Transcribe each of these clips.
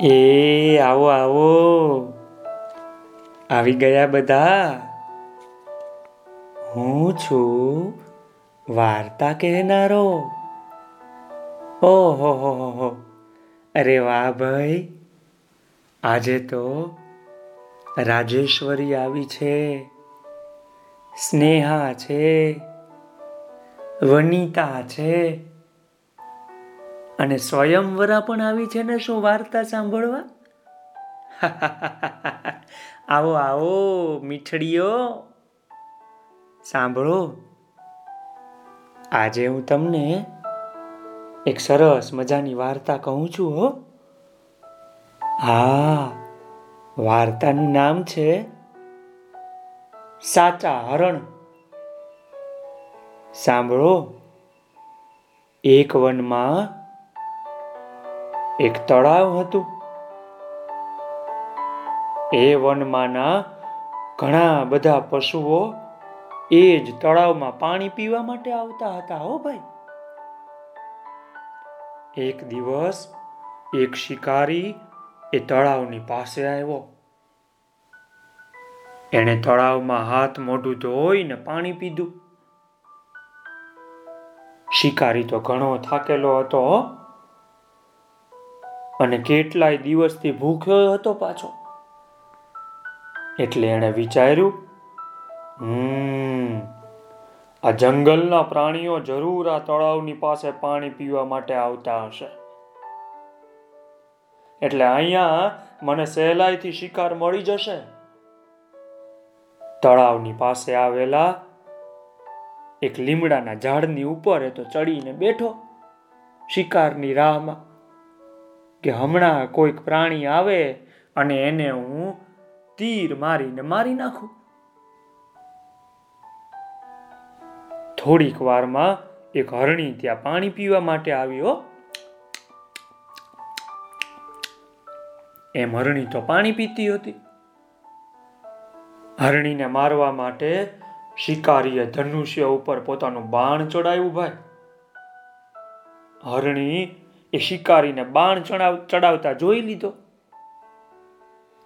એ, આવો આવો. આવી ગયા બધા. હું છું વાર્તા કહેનારો. ઓહો, હો હો હો. અરે વાહ ભાઈ. આજે તો રાજેશ્વરી આવી છે. સ્નેહા છે. વનિતા છે. અને સ્વયંવરા પણ આવી છે ને શું વાર્તા સાંભળવા? આવો આવો, મીઠડીઓ. સાંભળો. આજે હું તમને એક સરસ મજાની વાર્તા કહું છું, હો. હા, વાર્તાનું નામ છે સાચા હરણ. સાંભળો. એક વનમાં એક તળાવ હતું. એ વનમાંના ઘણા બધા પશુઓ એ જ તળાવમાં પાણી પીવા માટે આવતા હતા, હો ભાઈ. એક દિવસ એક શિકારી એ તળાવની પાસે આવ્યો. એણે તળાવમાં હાથ મોઢું ધોઈને પાણી પીધું. શિકારી તો ઘણો થાકેલો હતો અને કેટલાય દિવસથી ભૂખ્યો હતો પાછો. એટલે એણે વિચાર્યું, હમ, આ જંગલના પ્રાણીઓ જરૂર આ તળાવની પાસે પાણી પીવા માટે આવતા હશે. એટલે અહીંયા મને સહેલાઈથી શિકાર મળી જશે. તળાવની પાસે આવેલા એક લીમડાના ઝાડની ઉપર એ તો ચડીને બેઠો, શિકારની રાહમાં. કે હમણાં કોઈક પ્રાણી આવે અને એને હું તીર મારીને મારી નાખું. થોડીક વારમાં એક હરણી ત્યાં પાણી પીવા માટે આવ્યો એમ હરણી તો પાણી પીતી હતી. હરણીને મારવા માટે શિકારીએ ધનુષ્ય ઉપર પોતાનું બાણ ચડાવ્યું, ભાઈ. હરણી એ શિકારીને બાણ ચડાવ, ચડાવતા જોઈ લીધો.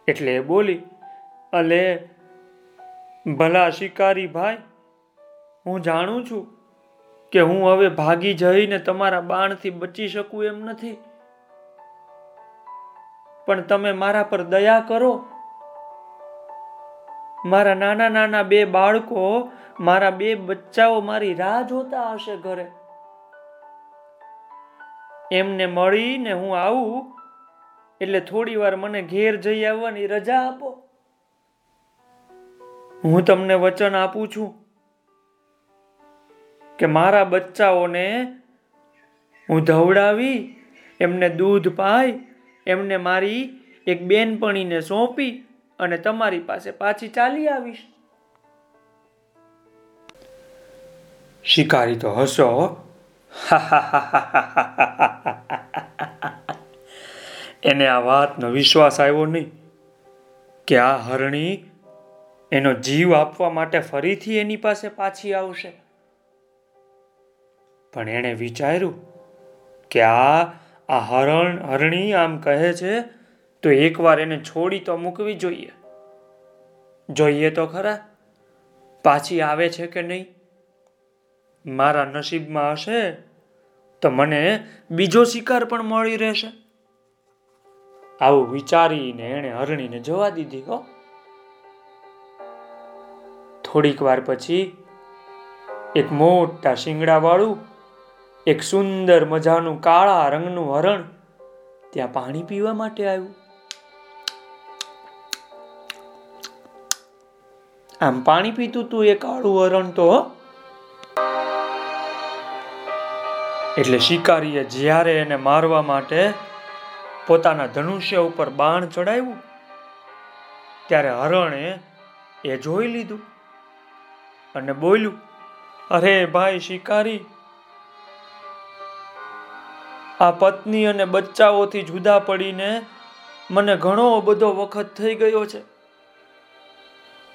એટલે એ બોલી, અલે, ભલા શિકારી ભાઈ, હું જાણું છું કે હું હવે ભાગી જઈને તમારા બાણથી બચી શકું એમ નથી. પણ તમે મારા પર દયા કરો. મારા નાના નાના બે બાળકો, મારા બે બચ્ચાઓ મારી રાહ જોતા હશે ઘરે. એમને મળીને હું આવું, એટલે થોડી વાર મને ઘેર જઈ આવવાની રજા આપો. હું તમને વચન આપું છું કે મારા બચ્ચાઓને હું ધવડાવી, એમને દૂધ પાઈ, એમને મારી એક બેનપણીને સોંપી અને તમારી પાસે પાછી ચાલી આવીશ. શિકારી તો હસો એને આ વાતનો વિશ્વાસ આવ્યો નહીં કે આ હરણી એનો જીવ આપવા માટે ફરીથી એની પાસે પાછી આવશે. પણ એણે વિચાર્યું કે આ આ હરણ, હરણી આમ કહે છે, તો એકવાર એને છોડી તો મૂકવી જોઈએ. જોઈએ તો ખરા, પાછી આવે છે કે નહીં? મારા નસીબમાં હશે તો મને બીજો શિકાર પણ મળી રહેશે. આવું વિચારીને એણે હરણીને જવા દીધી હો. થોડીક વાર પછી એક મોટા શિંગડાવાળું, એક સુંદર મજાનું કાળા રંગનું હરણ ત્યાં પાણી પીવા માટે આવ્યું. આમ પાણી પીતું તું એ કાળું હરણ તો એટલે શિકારીએ જ્યારે એને મારવા માટે પોતાના ધનુષ્ય ઉપર બાણ ચડાવ્યું, ત્યારે હરણે એ જોઈ લીધું અને બોલ્યું, અરે ભાઈ શિકારી, આ પત્ની અને બચ્ચાઓથી જુદા પડીને મને ઘણો બધો વખત થઈ ગયો છે.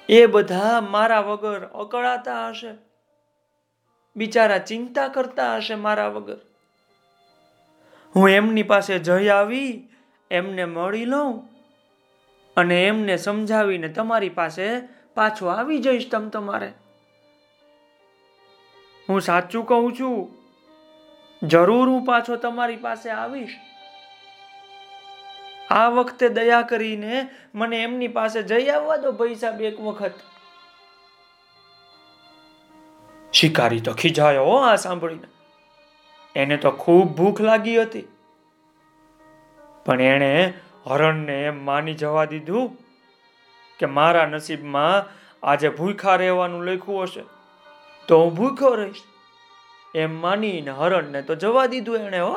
એ બધા મારા વગર અકળાતા હશે. બિચારા ચિંતા કરતા હશે મારા વગર. હું એમની પાસે જઈ આવી, એમને મળી લઉં અને એમને સમજાવીને તમારી પાસે પાછો આવી જઈશ તમ તમારે. હું સાચું કહું છું, જરૂર હું પાછો તમારી પાસે આવીશ. આ વખતે દયા કરીને મને એમની પાસે જઈ આવવા દો ભાઈ સાહેબ એક વખત. શિકારી તો ખીજાયો આ સાંભળીને. એને તો ખૂબ ભૂખ લાગી હતી. પણ એણે હરણને એમ માની જવા દીધું કે મારા નસીબમાં આજે ભૂખા રહેવાનું લખ્યું હશે. તો હું ભૂખ્યો રહીશ. એમ માનીને હરણને તો જવા દીધું એણે હો.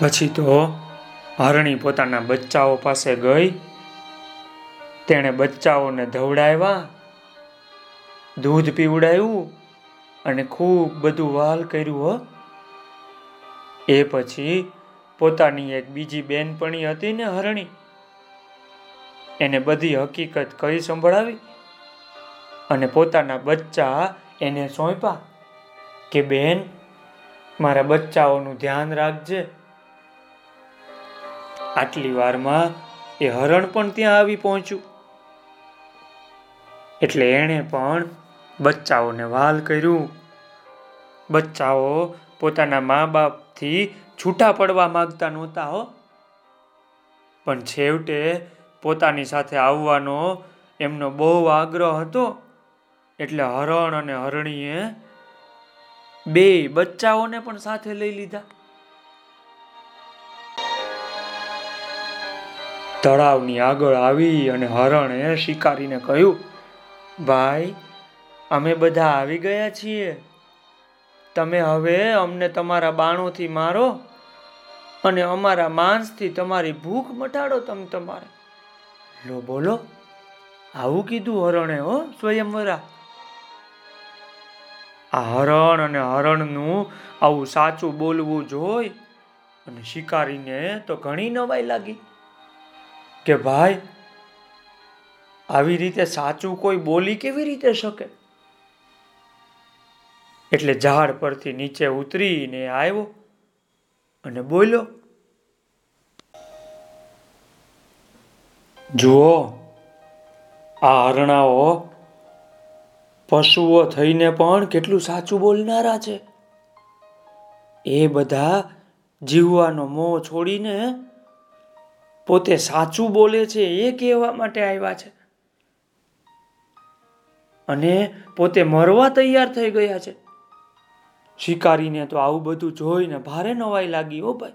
પછી તો હરણી પોતાના બચ્ચાઓ પાસે ગઈ તેણે બચ્ચાઓને ધવડાવ્યા, દૂધ પીવડાવ્યું અને ખૂબ બધું વાલ કર્યું, હો. એ પછી પોતાની એક બીજી બેનપણી હતી ને હરણી. એને બધી હકીકત કહી સંભળાવી અને પોતાના બચ્ચા એને સોંપ્યા કે, બેન, મારા બચ્ચાઓનું ધ્યાન રાખજે. આટલી વારમાં એ હરણ પણ ત્યાં આવી પહોંચ્યું. એટલે એણે પણ બચ્ચાઓને વાલ કર્યું. બચ્ચાઓ પોતાના મા બાપથી છૂટા પડવા માગતા નહોતા હો. પણ છેવટે પોતાની સાથે આવવાનો એમનો બહુ આગ્રહ હતો. એટલે હરણ અને હરણીએ બે બચ્ચાઓને પણ સાથે લઈ લીધા. તળાવની આગળ આવી અને હરણે શિકારીને કહ્યું ભાઈ, અમે બધા આવી ગયા છીએ. તમે હવે અમને તમારા બાણોથી મારો અને અમારા માંસથી તમારી ભૂખ મટાડો તમે તમારે. લો બોલો, આવું કીધું હરણે હો સ્વયંવરા. આ હરણ અને હરણનું આવું સાચું બોલવું જોઈ અને શિકારીને તો ઘણી નવાઈ લાગી કે ભાઈ આવી રીતે સાચું કોઈ બોલી કેવી રીતે શકે? એટલે ઝાડ પરથી નીચે ઉતરીને આવ્યો અને બોલ્યો, જુઓ, આ હરણાઓ પશુઓ થઈને પણ કેટલું સાચું બોલનારા છે. એ બધા જીવવાનો મોહ છોડીને પોતે સાચું બોલે છે એ કહેવા માટે આવ્યા છે. અને પોતે મરવા તૈયાર થઈ ગયા છે. શિકારીને તો આવું બધું જોઈને ભારે નવાઈ લાગી, ઓ ભાઈ.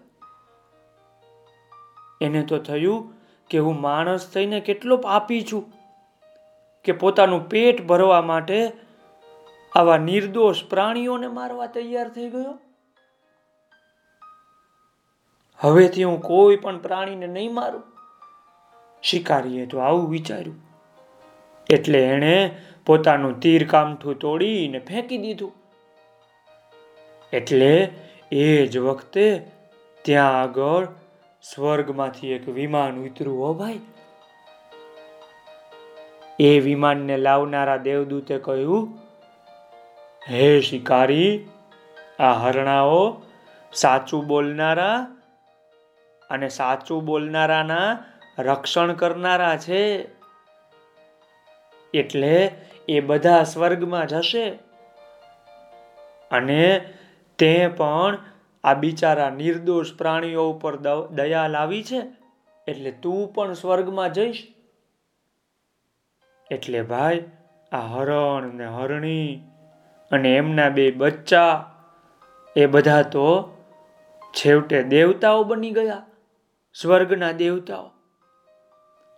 એને તો થયું કે હું માણસ થઈને કેટલો પાપી છું કે પોતાનું પેટ ભરવા માટે આવા નિર્દોષ પ્રાણીઓને મારવા તૈયાર થઈ ગયો. હવેથી હું કોઈ પણ પ્રાણીને નહીં મારું. શિકારીએ તો આવું વિચાર્યું. એટલે એણે પોતાનું તીર કામઠું તોડીને ફેંકી દીધું. એટલે એ જ વખતે ત્યાં આગળ સ્વર્ગમાંથી એક વિમાન ઉતર્યું હો ભાઈ. એ વિમાનને લાવનારા દેવદૂતે કહ્યું, હે શિકારી, આ હરણાઓ સાચું બોલનારા અને સાચું બોલનારાના રક્ષણ કરનારા છે. એટલે એ બધા સ્વર્ગમાં જશે. અને તે પણ આ બિચારા નિર્દોષ પ્રાણીઓ ઉપર દયા લાવી છે. એટલે તું પણ સ્વર્ગમાં જઈશ. એટલે ભાઈ, આ હરણ ને હરણી અને એમના બે બચ્ચા એ બધા તો છેવટે દેવતાઓ બની ગયા, સ્વર્ગના દેવતાઓ.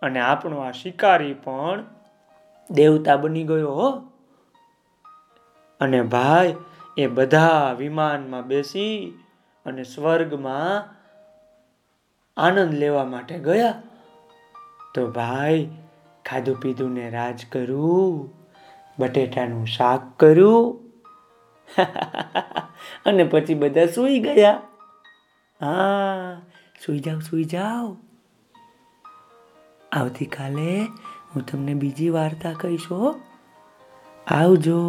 અને આપણો આ શિકારી પણ દેવતા બની ગયો હો. અને ભાઈ, એ બધા વિમાનમાં બેસી અને સ્વર્ગમાં આનંદ લેવા માટે ગયા. તો ભાઈ, ખાધું પીધું ને રાજ કરું, બટેટાનું શાક કર્યું અને પછી બધા સૂઈ ગયા. હા, સૂઈ જાઓ સૂઈ જાઓ. આવતીકાલે હું તમને બીજી વાર્તા કહીશ આવજો.